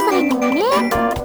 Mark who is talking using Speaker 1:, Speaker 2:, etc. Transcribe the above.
Speaker 1: さいかね。